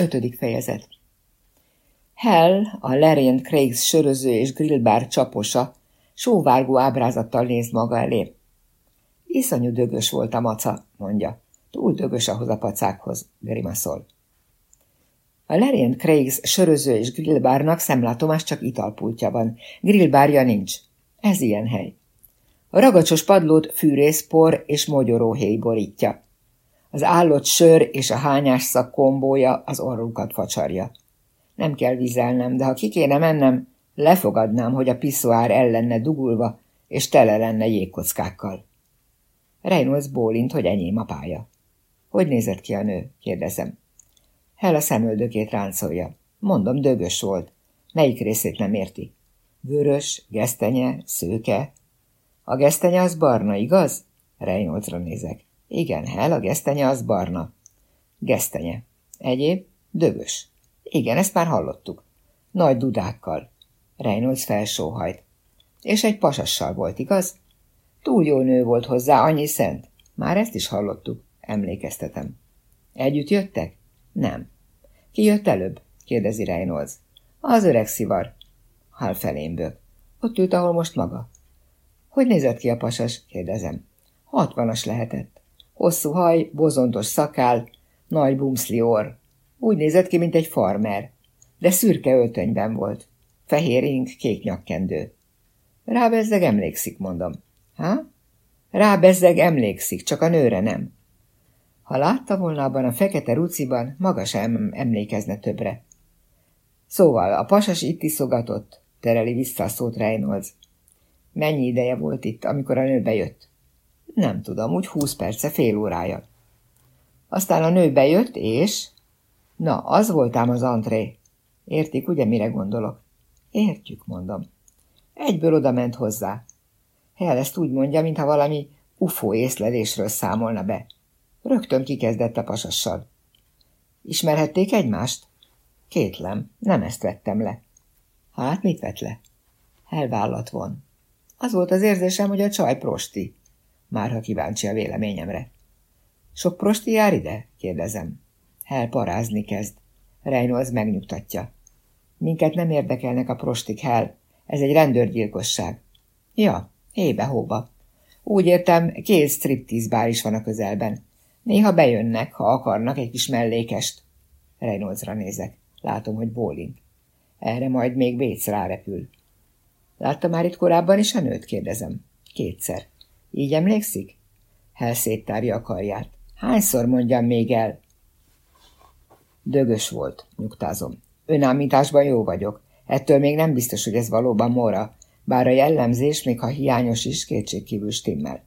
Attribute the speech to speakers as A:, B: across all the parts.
A: Ötödik fejezet Hell, a Larian Craigs söröző és grillbár csaposa, sóvárgó ábrázattal néz maga elé. Iszonyú dögös volt a maca, mondja. Túl dögös ahhoz a pacákhoz, grimaszol. A Larian Craigs söröző és grillbárnak szemlátomás csak italpultja van. Grillbárja nincs. Ez ilyen hely. A ragacsos padlót fűrészpor és mogyoróhéj borítja. Az állott sör és a hányás szak kombója az orrukat facsarja. Nem kell vizelnem, de ha ki kéne mennem, lefogadnám, hogy a piszoár el lenne dugulva, és tele lenne jégkockákkal. Reynolds bólint, hogy enyém a pálya. Hogy nézett ki a nő? kérdezem. Hel a szemöldökét ráncolja. Mondom, dögös volt. Melyik részét nem érti? Vörös, gesztenye, szőke. A gesztenye az barna, igaz? Reynoldsra nézek. Igen, Hel, a gesztenye az barna. Gesztenye. Egyéb? Dögös. Igen, ezt már hallottuk. Nagy dudákkal. Reynolds felsóhajt. És egy pasassal volt, igaz? Túl jó nő volt hozzá, annyi szent. Már ezt is hallottuk, emlékeztetem. Együtt jöttek? Nem. Ki jött előbb? kérdezi Reynolds. Az öreg szivar. Hal felémből. Ott ült, ahol most maga. Hogy nézett ki a pasas? kérdezem. Hatvanas lehetett. Hosszú haj, bozontos szakál, nagy bumszli. Úgy nézett ki, mint egy farmer, de szürke öltönyben volt. Fehér ing, kék nyakkendő. Rábezzeg emlékszik, mondom. Há? Rábezzeg emlékszik, csak a nőre nem. Ha látta volna abban a fekete ruciban, maga sem emlékezne többre. Szóval a pasas itt iszogatott, tereli vissza a szót Reynolds. Mennyi ideje volt itt, amikor a nő bejött? Nem tudom, úgy húsz perce, fél órája. Aztán a nő bejött, és... Na, az voltám az antré. Értik, ugye, mire gondolok? Értjük, mondom. Egyből oda ment hozzá. Hell ezt úgy mondja, mintha valami ufó észlelésről számolna be. Rögtön kikezdett a pasassal. Ismerhették egymást? Kétlem, nem ezt vettem le. Hát, mit vett le? Elvállat von. Az volt az érzésem, hogy a csaj prosti. Már ha kíváncsi a véleményemre. Sok prosti jár ide? kérdezem. Hel parázni kezd. Reynolds megnyugtatja. Minket nem érdekelnek a prostik, Hel. Ez egy rendőrgyilkosság. Ja, hébe-hóba. Úgy értem, két striptease bár is van a közelben. Néha bejönnek, ha akarnak egy kis mellékest. Reynoldsra nézek. Látom, hogy bólint. Erre majd még Béc rárepül. Látta már itt korábban is a nőt? kérdezem. Kétszer. Így emlékszik? Hel széttárja a karját. Hányszor mondjam még el? Dögös volt, nyugtázom. Önállításban jó vagyok. Ettől még nem biztos, hogy ez valóban mora, bár a jellemzés, még ha hiányos is, kétségkívül stimmel.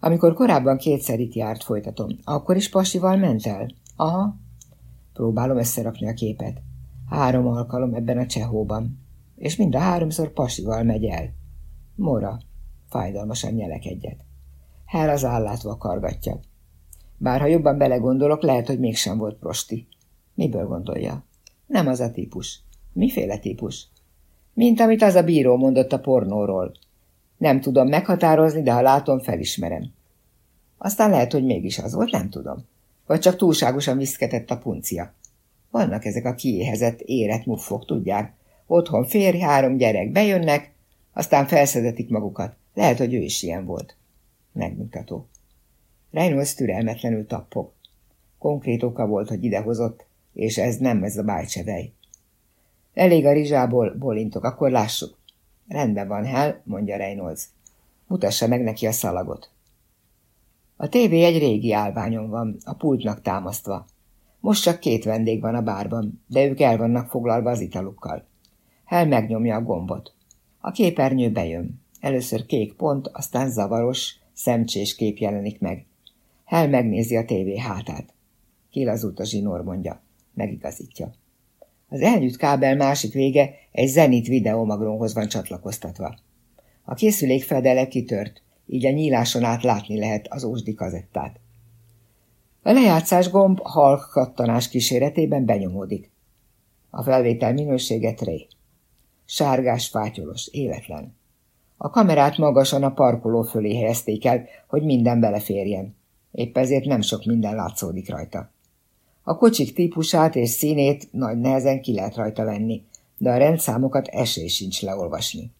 A: Amikor korábban kétszer itt járt, folytatom, akkor is pasival ment el? Aha. Próbálom összerakni a képet. Három alkalom ebben a csehóban. És mind a háromszor pasival megy el. Mora. Fájdalmasan nyelek egyet. Hell az állát vakargatja. Bár ha jobban belegondolok, lehet, hogy mégsem volt prosti. Miből gondolja? Nem az a típus. Miféle típus? Mint amit az a bíró mondott a pornóról. Nem tudom meghatározni, de ha látom, felismerem. Aztán lehet, hogy mégis az volt, nem tudom. Vagy csak túlságosan viszketett a puncia. Vannak ezek a kiéhezett, érett muffok, tudják. Otthon férj, három gyerek bejönnek, aztán felszedetik magukat. Lehet, hogy ő is ilyen volt. Megmutató. Reynolds türelmetlenül tappog. Konkrét oka volt, hogy idehozott, és ez nem ez a bájcsevej. Elég a rizsából, bolintok, akkor lássuk. Rendben van, Hell, mondja Reynolds. Mutassa meg neki a szalagot. A tévé egy régi állványon van, a pultnak támasztva. Most csak két vendég van a bárban, de ők el vannak foglalva az italukkal. Hell megnyomja a gombot. A képernyő bejön. Először kék pont, aztán zavaros, szemcsés kép jelenik meg. Hell megnézi a tévé hátát. Kilazult a zsinór, mondja. Megigazítja. Az elnyűjt kábel másik vége egy Zenit videomagronhoz van csatlakoztatva. A készülék fedele kitört, így a nyíláson át látni lehet az ósdi kazettát. A lejátszás gomb halk kattanás kíséretében benyomódik. A felvétel minősége tré. Sárgás, fátyolos, életlen. A kamerát magasan a parkoló fölé helyezték el, hogy minden beleférjen. Épp ezért nem sok minden látszódik rajta. A kocsik típusát és színét nagy nehezen ki lehet rajta venni, de a rendszámokat esély sincs leolvasni.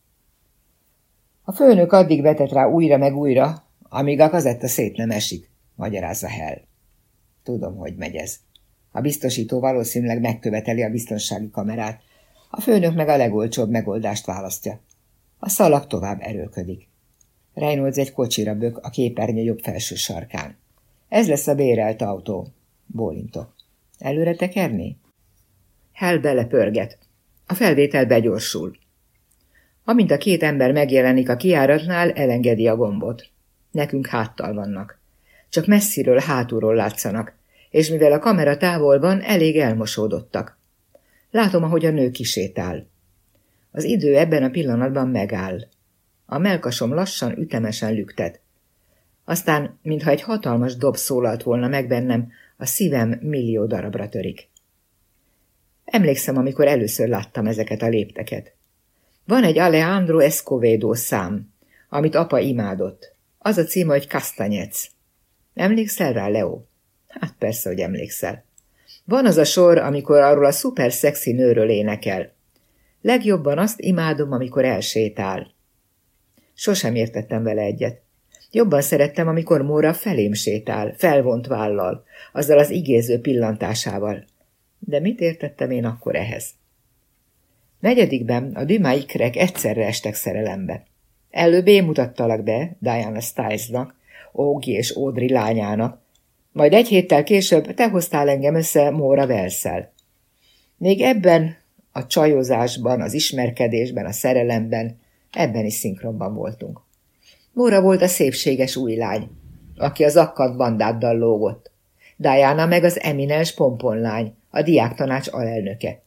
A: A főnök addig vetett rá újra meg újra, amíg a kazetta szét nem esik, magyarázza Hell. Tudom, hogy megy ez. A biztosító valószínűleg megköveteli a biztonsági kamerát, a főnök meg a legolcsóbb megoldást választja. A szalag tovább erőködik. Reynolds egy kocsira bök a képernyő jobb felső sarkán. Ez lesz a bérelt autó. Bólintok. Előre tekerni? Hell belepörget. A felvétel begyorsul. Amint a két ember megjelenik a kiáratnál, elengedi a gombot. Nekünk háttal vannak. Csak messziről, hátulról látszanak, és mivel a kamera távol van, elég elmosódottak. Látom, ahogy a nő kisétál. Az idő ebben a pillanatban megáll. A melkasom lassan, ütemesen lüktet. Aztán, mintha egy hatalmas dob szólalt volna meg bennem, a szívem millió darabra törik. Emlékszem, amikor először láttam ezeket a lépteket. Van egy Alejandro Escovedo szám, amit apa imádott. Az a címe, hogy Kastanyec. Emlékszel rá, Leo? Hát persze, hogy emlékszel. Van az a sor, amikor arról a szuper szexi nőről énekel. Legjobban azt imádom, amikor elsétál. Sosem értettem vele egyet. Jobban szerettem, amikor Móra felém sétál, felvont vállal, azzal az igéző pillantásával. De mit értettem én akkor ehhez? Negyedikben a ikrek egyszerre estek szerelembe. Előbb én mutattalak be Diana Stylesnak, Ógi és Audrey lányának, majd egy héttel később te hoztál engem össze Móra Velszel. Még ebben a csajozásban, az ismerkedésben, a szerelemben, ebben is szinkronban voltunk. Móra volt a szépséges új lány, aki az akkant bandáddal lógott. Diana meg az eminens pomponlány, a diáktanács alelnöke.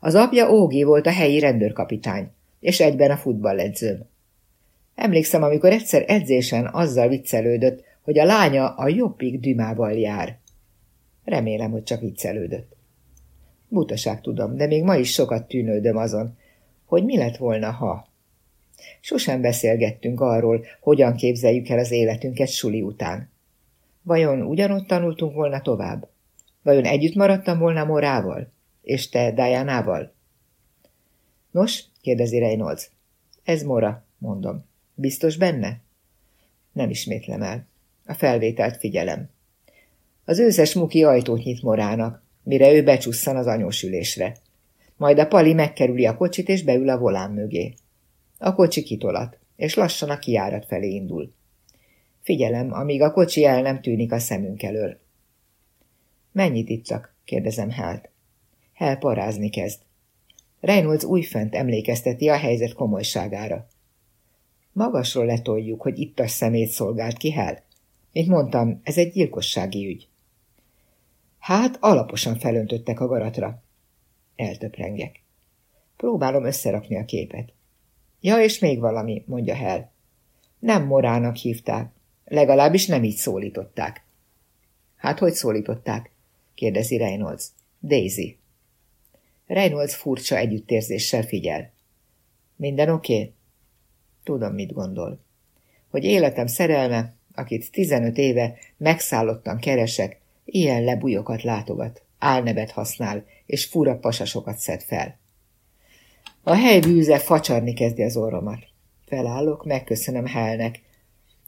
A: Az apja Ógi volt a helyi rendőrkapitány, és egyben a futballedzőm. Emlékszem, amikor egyszer edzésen azzal viccelődött, hogy a lánya a jobbik dümával jár. Remélem, hogy csak viccelődött. Butaság tudom, de még ma is sokat tűnődöm azon, hogy mi lett volna, ha... Sosem beszélgettünk arról, hogyan képzeljük el az életünket suli után. Vajon ugyanott tanultunk volna tovább? Vajon együtt maradtam volna Morával? És te Dianával? Nos, kérdezi Reynolds. Ez Mora, mondom. Biztos benne? Nem ismétlem el. A felvételt figyelem. Az őszes muki ajtót nyit Morának, mire ő becsusszan az anyósülésre. Majd a pali megkerüli a kocsit, és beül a volán mögé. A kocsi kitolat, és lassan a kiárat felé indul. Figyelem, amíg a kocsi el nem tűnik a szemünk elől. Mennyit ittak? kérdezem Hát. Hel parázni kezd. Reynolds újfent emlékezteti a helyzet komolyságára. Magasról letoljuk, hogy ittas szemét szolgált ki Hel. Mint mondtam, ez egy gyilkossági ügy. Hát, alaposan felöntöttek a garatra. Eltöprengek. Próbálom összerakni a képet. Ja, és még valami, mondja Hel. Nem morának hívták. Legalábbis nem így szólították. Hát, hogy szólították? kérdezi Reynolds. Daisy. Reynolds furcsa együttérzéssel figyel. Minden oké? Okay? Tudom, mit gondol. Hogy életem szerelme, akit 15 éve megszállottan keresek, ilyen lebújokat látogat, álnevet használ, és fura pasasokat szed fel. A hely bűze facsarni kezdi az orromat. Felállok, megköszönöm Helnek,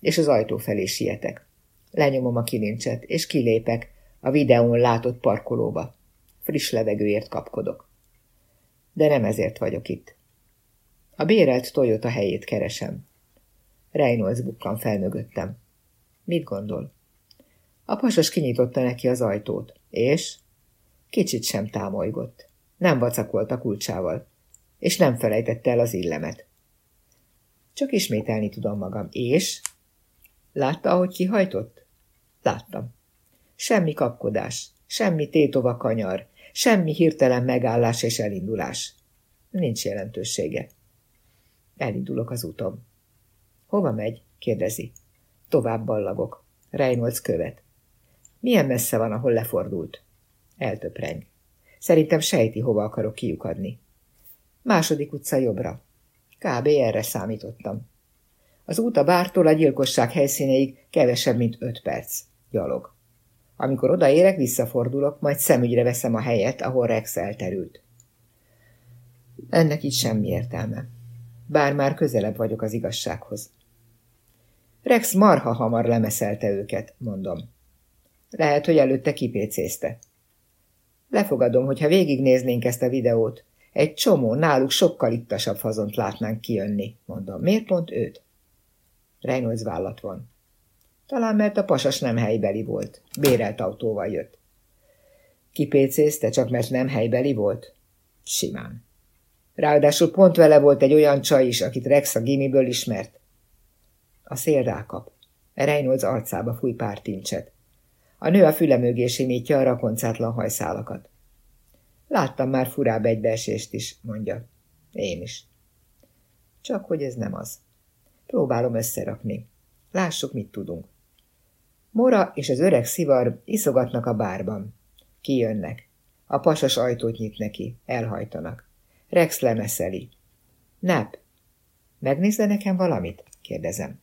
A: és az ajtó felé sietek. Lenyomom a kilincset, és kilépek a videón látott parkolóba. Friss levegőért kapkodok. De nem ezért vagyok itt. A bérelt Toyota helyét keresem. Reynolds bukkan fel mögöttem. Mit gondol? A pasas kinyitotta neki az ajtót, és kicsit sem támolygott. Nem vacakolt a kulcsával, és nem felejtette el az illemet. Csak ismételni tudom magam, és... Látta, ahogy kihajtott? Láttam. Semmi kapkodás, semmi tétova kanyar, semmi hirtelen megállás és elindulás. Nincs jelentősége. Elindulok az úton. Hova megy? kérdezi. Tovább ballagok. Reynolds követ. Milyen messze van, ahol lefordult? Eltöpreng. Szerintem sejti, hova akarok kiukadni. Második utca jobbra. Kb. erre számítottam. Az út a bártól a gyilkosság helyszínéig kevesebb, mint öt perc. Gyalog. Amikor odaérek, visszafordulok, majd szemügyre veszem a helyet, ahol Rex elterült. Ennek így semmi értelme. Bár már közelebb vagyok az igazsághoz. Rex marha hamar lemeszelte őket, mondom. Lehet, hogy előtte kipécézte. Lefogadom, hogyha végignéznénk ezt a videót, egy csomó, náluk sokkal ittasabb fazont látnánk kijönni, mondom. Miért pont őt? Reynolds vállat van. Talán mert a pasas nem helybeli volt. Bérelt autóval jött. Kipécézte, csak mert nem helybeli volt? Simán. Ráadásul pont vele volt egy olyan csaj is, akit Rex a gimiből ismert. A szél rákap. Reynolds arcába fúj pár tincset. A nő a füle mögé simítja a rakoncátlan hajszálakat. Láttam már furább egybeesést is, mondja. Én is. Csak hogy ez nem az. Próbálom összerakni. Lássuk, mit tudunk. Mora és az öreg szivar iszogatnak a bárban. Kijönnek. A pasas ajtót nyit neki. Elhajtanak. Rex lemeszeli. Nap, megnézze nekem valamit? kérdezem.